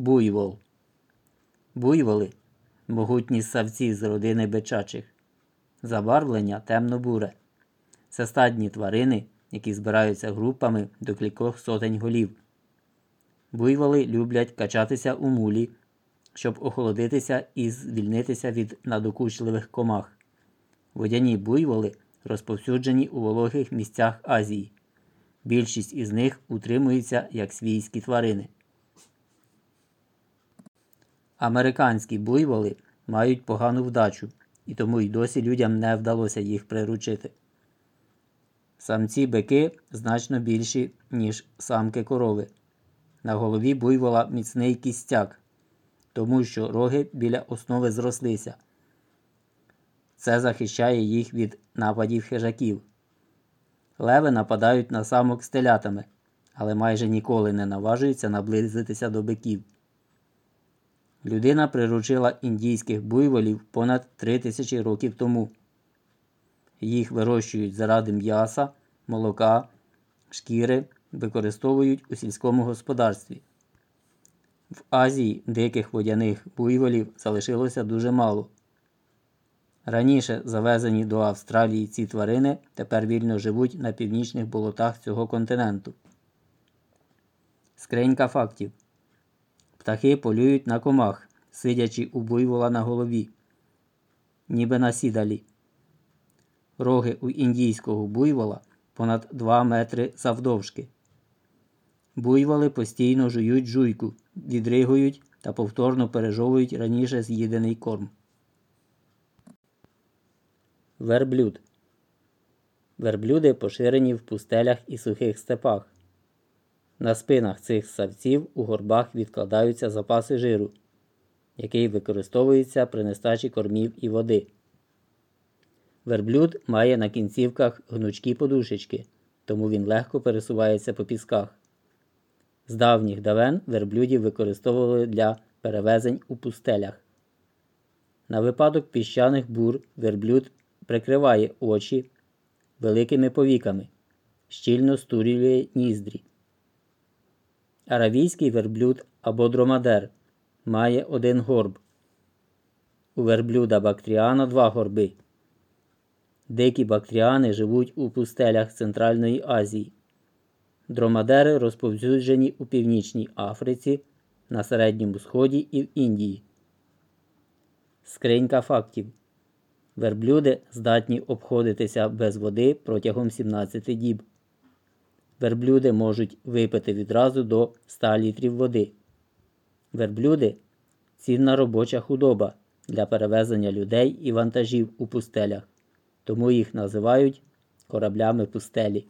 Буйвол. Буйволи могутні ссавці з родини бичачих. Забарвлення темно-буре. Це стадні тварини, які збираються групами до кількох сотень голів. Буйволи люблять качатися у мулі, щоб охолодитися і звільнитися від надокучливих комах. Водяні буйволи розповсюджені у вологих місцях Азії. Більшість із них утримуються як свійські тварини. Американські буйволи мають погану вдачу, і тому й досі людям не вдалося їх приручити. Самці бики значно більші, ніж самки корови. На голові буйвола міцний кістяк, тому що роги біля основи зрослися. Це захищає їх від нападів хижаків. Леви нападають на самок з телятами, але майже ніколи не наважуються наблизитися до биків. Людина приручила індійських буйволів понад 3 тисячі років тому. Їх вирощують заради м'яса, молока, шкіри, використовують у сільському господарстві. В Азії диких водяних буйволів залишилося дуже мало. Раніше завезені до Австралії ці тварини тепер вільно живуть на північних болотах цього континенту. Скринька фактів. Птахи полюють на комах, сидячи у буйвола на голові, ніби на сідалі. Роги у індійського буйвола понад 2 метри завдовжки. Буйволи постійно жують жуйку, відригують та повторно пережовують раніше з'їдений корм. Верблюд. Верблюди поширені в пустелях і сухих степах. На спинах цих савців у горбах відкладаються запаси жиру, який використовується при нестачі кормів і води. Верблюд має на кінцівках гнучкі подушечки, тому він легко пересувається по пісках. З давніх давен верблюдів використовували для перевезень у пустелях. На випадок піщаних бур верблюд прикриває очі великими повіками, щільно стурює ніздрі. Аравійський верблюд або дромадер має один горб. У верблюда Бактріана два горби. Дикі бактріани живуть у пустелях Центральної Азії. Дромадери розповсюджені у Північній Африці, на Середньому Сході і в Індії. Скринька фактів. Верблюди здатні обходитися без води протягом 17 діб. Верблюди можуть випити відразу до 100 літрів води. Верблюди цінна робоча худоба для перевезення людей і вантажів у пустелях, тому їх називають кораблями пустелі.